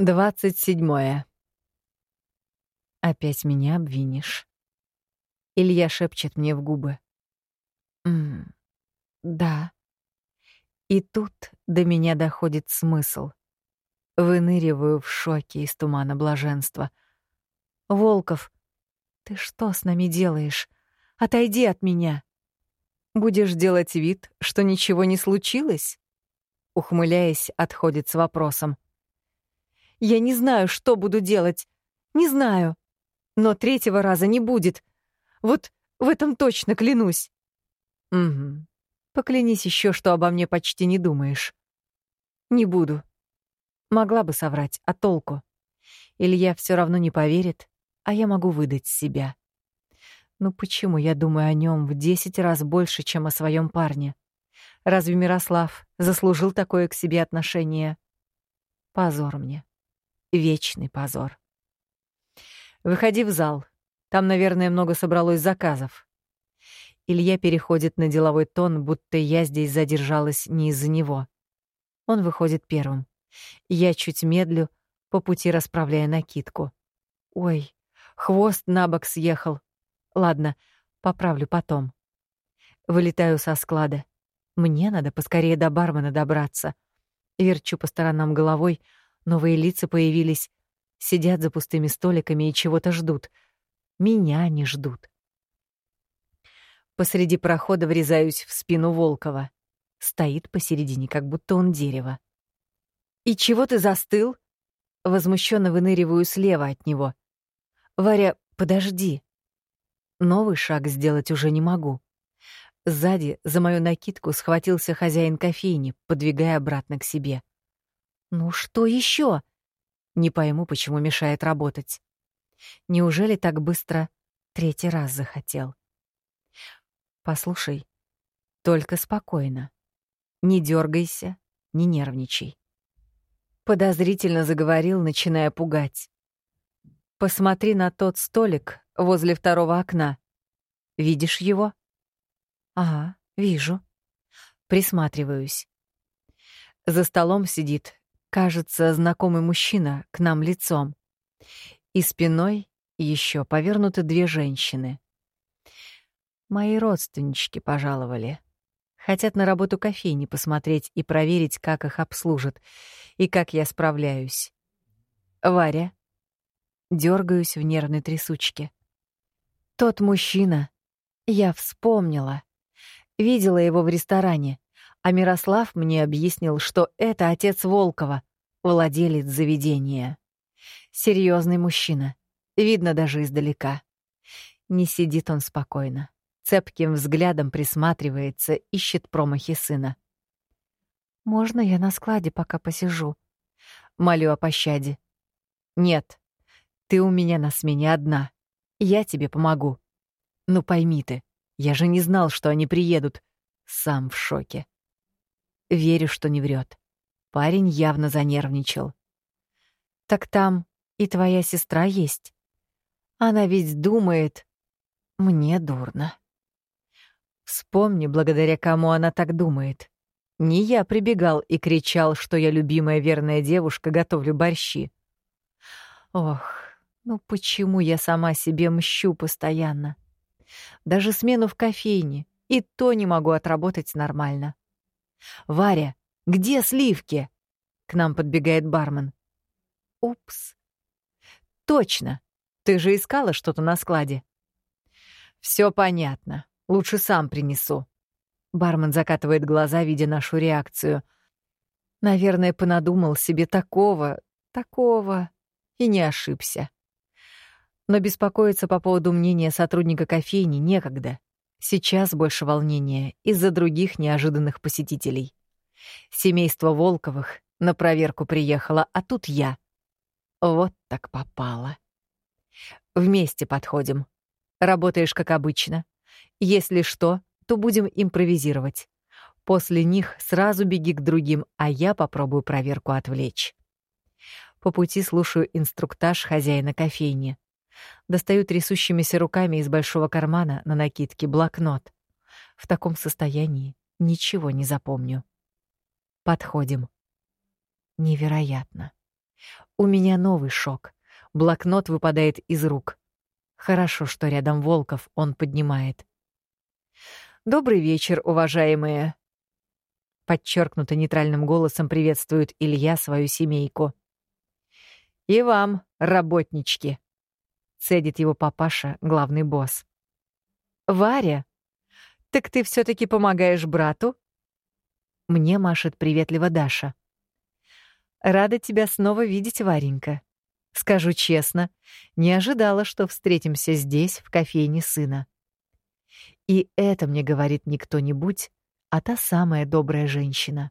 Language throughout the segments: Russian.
Двадцать седьмое. Опять меня обвинишь. Илья шепчет мне в губы. «М да. И тут до меня доходит смысл. Выныриваю в шоке из тумана блаженства. «Волков, ты что с нами делаешь? Отойди от меня!» «Будешь делать вид, что ничего не случилось?» Ухмыляясь, отходит с вопросом. Я не знаю, что буду делать. Не знаю. Но третьего раза не будет. Вот в этом точно клянусь. Угу. Поклянись еще, что обо мне почти не думаешь. Не буду. Могла бы соврать, а толку? Илья все равно не поверит, а я могу выдать себя. Ну почему я думаю о нем в десять раз больше, чем о своем парне? Разве Мирослав заслужил такое к себе отношение? Позор мне. Вечный позор. Выходи в зал. Там, наверное, много собралось заказов. Илья переходит на деловой тон, будто я здесь задержалась не из-за него. Он выходит первым. Я чуть медлю, по пути расправляя накидку. Ой, хвост на бок съехал. Ладно, поправлю потом. Вылетаю со склада. Мне надо поскорее до бармена добраться. Верчу по сторонам головой, Новые лица появились, сидят за пустыми столиками и чего-то ждут. Меня не ждут. Посреди прохода врезаюсь в спину Волкова. Стоит посередине, как будто он дерево. «И чего ты застыл?» Возмущенно выныриваю слева от него. «Варя, подожди». Новый шаг сделать уже не могу. Сзади за мою накидку схватился хозяин кофейни, подвигая обратно к себе. Ну что еще? Не пойму, почему мешает работать. Неужели так быстро третий раз захотел? Послушай, только спокойно. Не дергайся, не нервничай. Подозрительно заговорил, начиная пугать. Посмотри на тот столик возле второго окна. Видишь его? Ага, вижу. Присматриваюсь. За столом сидит кажется, знакомый мужчина к нам лицом. И спиной еще повернуты две женщины. Мои родственнички пожаловали. Хотят на работу кофейни посмотреть и проверить, как их обслужат и как я справляюсь. Варя. Дергаюсь в нервной трясучке. Тот мужчина. Я вспомнила. Видела его в ресторане а Мирослав мне объяснил, что это отец Волкова, владелец заведения. Серьезный мужчина, видно даже издалека. Не сидит он спокойно, цепким взглядом присматривается, ищет промахи сына. «Можно я на складе пока посижу?» Молю о пощаде. «Нет, ты у меня на смене одна. Я тебе помогу. Ну пойми ты, я же не знал, что они приедут. Сам в шоке. Верю, что не врет. Парень явно занервничал. «Так там и твоя сестра есть. Она ведь думает... Мне дурно». Вспомни, благодаря кому она так думает. Не я прибегал и кричал, что я любимая верная девушка, готовлю борщи. Ох, ну почему я сама себе мщу постоянно? Даже смену в кофейне, и то не могу отработать нормально. «Варя, где сливки?» К нам подбегает бармен. «Упс». «Точно. Ты же искала что-то на складе». Все понятно. Лучше сам принесу». Бармен закатывает глаза, видя нашу реакцию. Наверное, понадумал себе такого, такого, и не ошибся. Но беспокоиться по поводу мнения сотрудника кофейни некогда. Сейчас больше волнения из-за других неожиданных посетителей. Семейство Волковых на проверку приехало, а тут я. Вот так попало. Вместе подходим. Работаешь как обычно. Если что, то будем импровизировать. После них сразу беги к другим, а я попробую проверку отвлечь. По пути слушаю инструктаж хозяина кофейни. Достаю трясущимися руками из большого кармана на накидке блокнот. В таком состоянии ничего не запомню. Подходим. Невероятно. У меня новый шок. Блокнот выпадает из рук. Хорошо, что рядом Волков он поднимает. «Добрый вечер, уважаемые!» Подчеркнуто нейтральным голосом приветствует Илья свою семейку. «И вам, работнички!» — цедит его папаша, главный босс. «Варя, так ты все таки помогаешь брату?» Мне машет приветливо Даша. «Рада тебя снова видеть, Варенька. Скажу честно, не ожидала, что встретимся здесь, в кофейне сына. И это мне говорит не кто-нибудь, а та самая добрая женщина.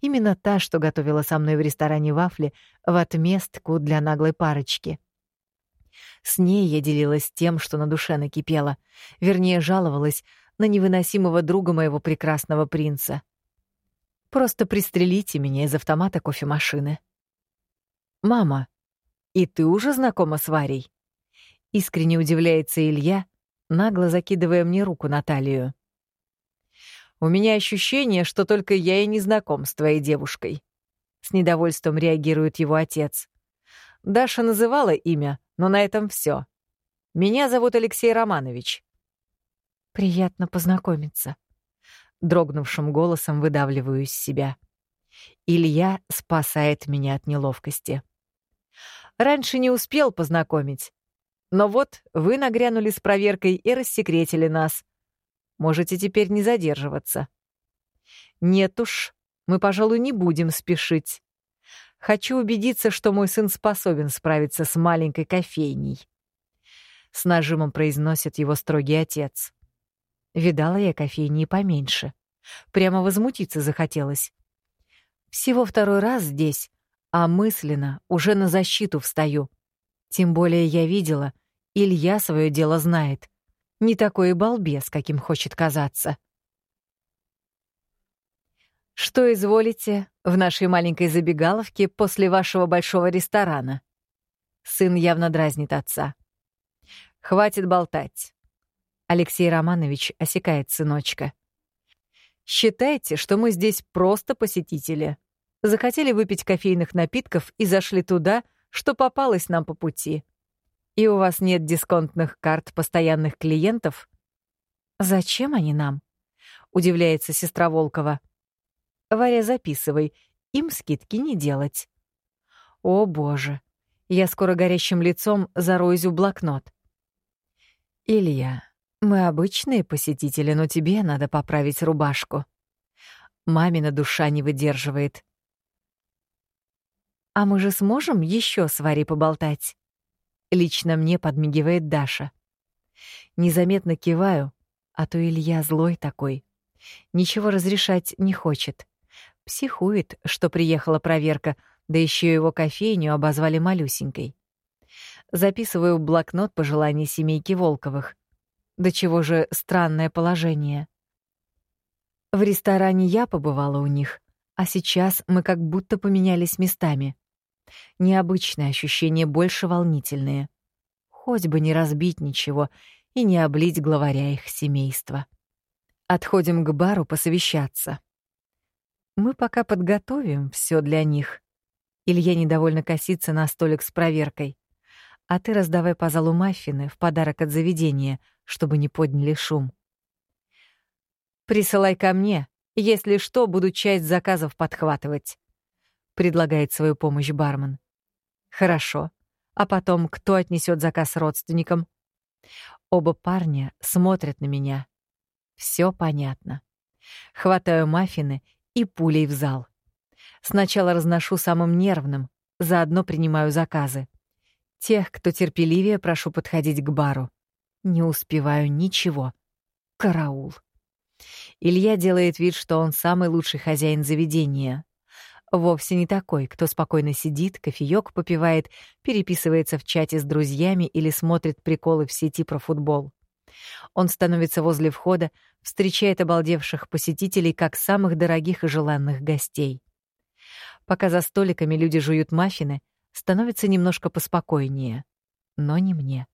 Именно та, что готовила со мной в ресторане вафли в отместку для наглой парочки. С ней я делилась тем, что на душе накипело, вернее, жаловалась на невыносимого друга моего прекрасного принца. Просто пристрелите меня из автомата кофемашины. «Мама, и ты уже знакома с Варей?» Искренне удивляется Илья, нагло закидывая мне руку на талию. У меня ощущение, что только я и не знаком с твоей девушкой. С недовольством реагирует его отец. Даша называла имя, но на этом все. Меня зовут Алексей Романович. Приятно познакомиться. Дрогнувшим голосом выдавливаю из себя. Илья спасает меня от неловкости. Раньше не успел познакомить. Но вот вы нагрянули с проверкой и рассекретили нас. Можете теперь не задерживаться. Нет уж, мы, пожалуй, не будем спешить. Хочу убедиться, что мой сын способен справиться с маленькой кофейней. С нажимом произносит его строгий отец. Видала я кофейни поменьше. Прямо возмутиться захотелось. Всего второй раз здесь, а мысленно уже на защиту встаю. Тем более я видела, Илья свое дело знает. Не такой и балбес, каким хочет казаться. Что изволите в нашей маленькой забегаловке после вашего большого ресторана? Сын явно дразнит отца. Хватит болтать. Алексей Романович осекает сыночка. Считайте, что мы здесь просто посетители. Захотели выпить кофейных напитков и зашли туда, что попалось нам по пути. И у вас нет дисконтных карт постоянных клиентов? Зачем они нам? Удивляется сестра Волкова. Варя, записывай. Им скидки не делать. О, боже. Я скоро горящим лицом зароюсь в блокнот. Илья, мы обычные посетители, но тебе надо поправить рубашку. Мамина душа не выдерживает. А мы же сможем еще с Варей поболтать? Лично мне подмигивает Даша. Незаметно киваю, а то Илья злой такой. Ничего разрешать не хочет. Психует, что приехала проверка, да еще его кофейню обозвали малюсенькой. Записываю в блокнот пожелания семейки Волковых. До чего же странное положение. В ресторане я побывала у них, а сейчас мы как будто поменялись местами. Необычные ощущения больше волнительные. Хоть бы не разбить ничего и не облить главаря их семейства. Отходим к бару посовещаться. Мы пока подготовим все для них. Илья недовольно косится на столик с проверкой. А ты раздавай по залу маффины в подарок от заведения, чтобы не подняли шум. Присылай ко мне. Если что, буду часть заказов подхватывать предлагает свою помощь бармен. Хорошо. А потом кто отнесет заказ родственникам? Оба парня смотрят на меня. Все понятно. Хватаю маффины и пулей в зал. Сначала разношу самым нервным, заодно принимаю заказы. Тех, кто терпеливее, прошу подходить к бару. Не успеваю ничего. Караул. Илья делает вид, что он самый лучший хозяин заведения, вовсе не такой, кто спокойно сидит, кофеёк попивает, переписывается в чате с друзьями или смотрит приколы в сети про футбол. Он становится возле входа, встречает обалдевших посетителей как самых дорогих и желанных гостей. Пока за столиками люди жуют маффины, становится немножко поспокойнее. Но не мне.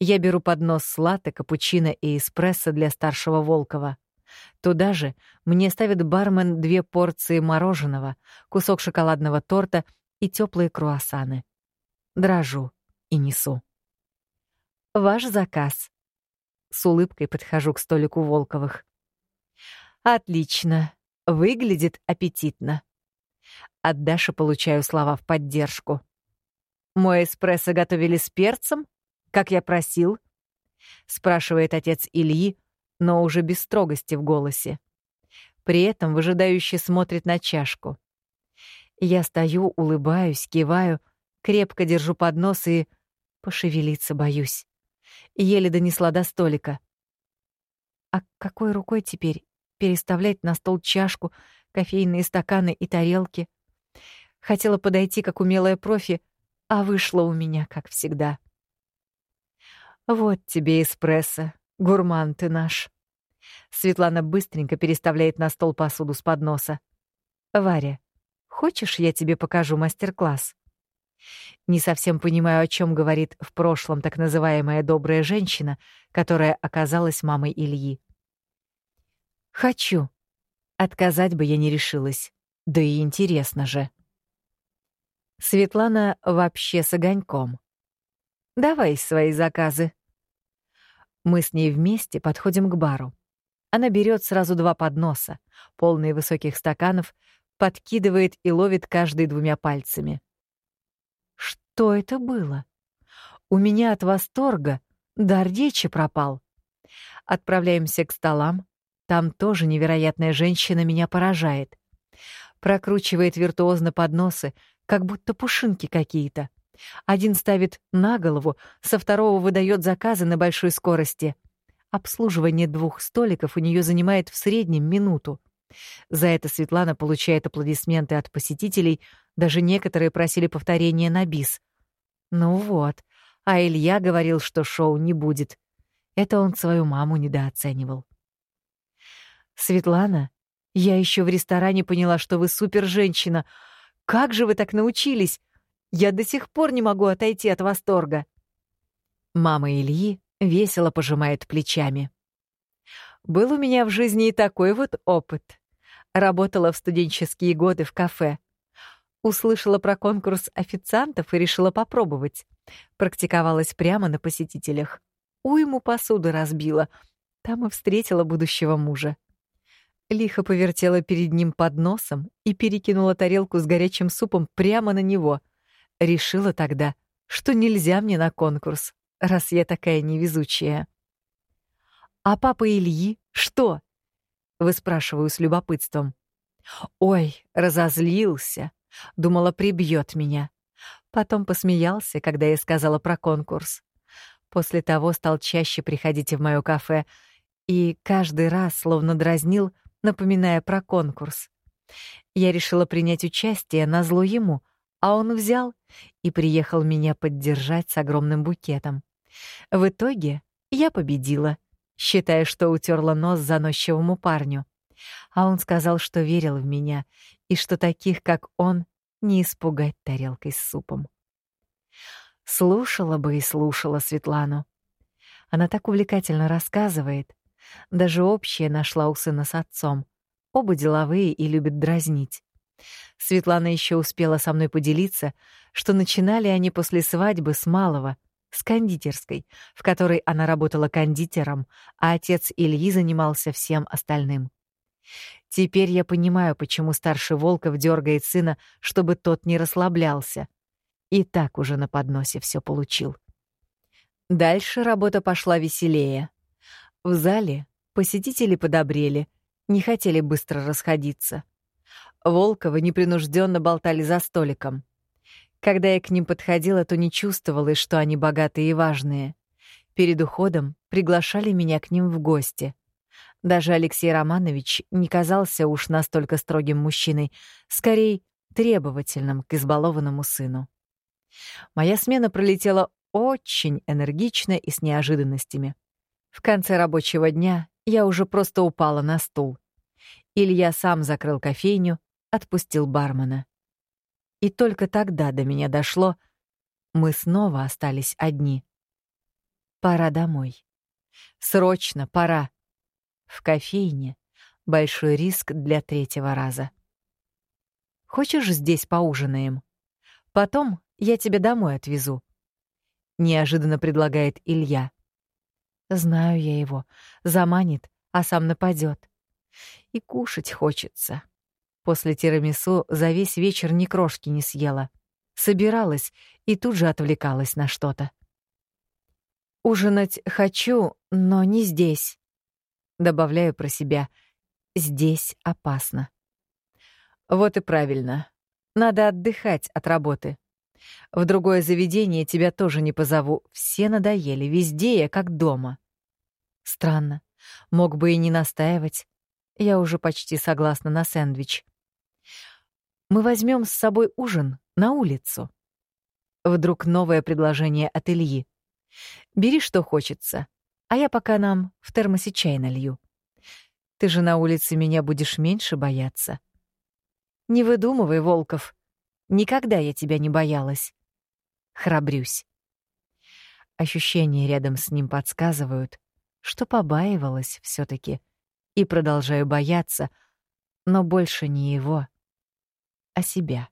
Я беру поднос с латте, капучино и эспрессо для старшего Волкова. Туда же мне ставит бармен две порции мороженого, кусок шоколадного торта и теплые круассаны. Дрожу и несу. «Ваш заказ». С улыбкой подхожу к столику Волковых. «Отлично. Выглядит аппетитно». От Даши получаю слова в поддержку. «Мой эспрессо готовили с перцем, как я просил?» — спрашивает отец Ильи, но уже без строгости в голосе. При этом выжидающе смотрит на чашку. Я стою, улыбаюсь, киваю, крепко держу поднос и пошевелиться боюсь. Еле донесла до столика. А какой рукой теперь переставлять на стол чашку, кофейные стаканы и тарелки? Хотела подойти, как умелая профи, а вышло у меня, как всегда. Вот тебе эспрессо, гурман ты наш. Светлана быстренько переставляет на стол посуду с подноса. Варя, хочешь, я тебе покажу мастер-класс? Не совсем понимаю, о чем говорит в прошлом так называемая добрая женщина, которая оказалась мамой Ильи. Хочу. Отказать бы я не решилась. Да и интересно же. Светлана вообще с огоньком. Давай свои заказы. Мы с ней вместе подходим к бару. Она берет сразу два подноса, полные высоких стаканов, подкидывает и ловит каждый двумя пальцами. Что это было? У меня от восторга дар речи пропал. Отправляемся к столам. Там тоже невероятная женщина меня поражает. Прокручивает виртуозно подносы, как будто пушинки какие-то. Один ставит на голову, со второго выдает заказы на большой скорости. Обслуживание двух столиков у нее занимает в среднем минуту. За это Светлана получает аплодисменты от посетителей, даже некоторые просили повторения на бис. Ну вот, а Илья говорил, что шоу не будет. Это он свою маму недооценивал. «Светлана, я еще в ресторане поняла, что вы супер женщина. Как же вы так научились? Я до сих пор не могу отойти от восторга. Мама Ильи весело пожимает плечами. Был у меня в жизни и такой вот опыт. Работала в студенческие годы в кафе. Услышала про конкурс официантов и решила попробовать. Практиковалась прямо на посетителях. Уйму посуды разбила. Там и встретила будущего мужа. Лихо повертела перед ним под носом и перекинула тарелку с горячим супом прямо на него. Решила тогда, что нельзя мне на конкурс, раз я такая невезучая. «А папа Ильи что?» — выспрашиваю с любопытством. «Ой, разозлился. Думала, прибьет меня. Потом посмеялся, когда я сказала про конкурс. После того стал чаще приходить в моё кафе и каждый раз словно дразнил, напоминая про конкурс. Я решила принять участие на зло ему, а он взял и приехал меня поддержать с огромным букетом. В итоге я победила, считая, что утерла нос заносчивому парню. А он сказал, что верил в меня и что таких, как он, не испугать тарелкой с супом. Слушала бы и слушала Светлану. Она так увлекательно рассказывает, даже общее нашла у сына с отцом. Оба деловые и любят дразнить. Светлана еще успела со мной поделиться, что начинали они после свадьбы с малого, с кондитерской, в которой она работала кондитером, а отец Ильи занимался всем остальным. Теперь я понимаю, почему старший Волков дергает сына, чтобы тот не расслаблялся. И так уже на подносе все получил. Дальше работа пошла веселее. В зале посетители подобрели, не хотели быстро расходиться. Волковы непринужденно болтали за столиком. Когда я к ним подходила, то не чувствовала, что они богатые и важные. Перед уходом приглашали меня к ним в гости. Даже Алексей Романович не казался уж настолько строгим мужчиной, скорее требовательным к избалованному сыну. Моя смена пролетела очень энергично и с неожиданностями. В конце рабочего дня я уже просто упала на стул. Илья сам закрыл кофейню, отпустил бармена. И только тогда до меня дошло, мы снова остались одни. Пора домой. Срочно пора. В кофейне большой риск для третьего раза. Хочешь, здесь поужинаем? Потом я тебя домой отвезу. Неожиданно предлагает Илья. Знаю я его. Заманит, а сам нападет. И кушать хочется. После тирамису за весь вечер ни крошки не съела. Собиралась и тут же отвлекалась на что-то. Ужинать хочу, но не здесь. Добавляю про себя. Здесь опасно. Вот и правильно. Надо отдыхать от работы. В другое заведение тебя тоже не позову. Все надоели, везде я как дома. Странно. Мог бы и не настаивать. Я уже почти согласна на сэндвич. Мы возьмем с собой ужин на улицу. Вдруг новое предложение от Ильи. Бери, что хочется, а я пока нам в термосе чай налью. Ты же на улице меня будешь меньше бояться. Не выдумывай, Волков. Никогда я тебя не боялась. Храбрюсь. Ощущения рядом с ним подсказывают, что побаивалась все таки и продолжаю бояться, но больше не его, а себя.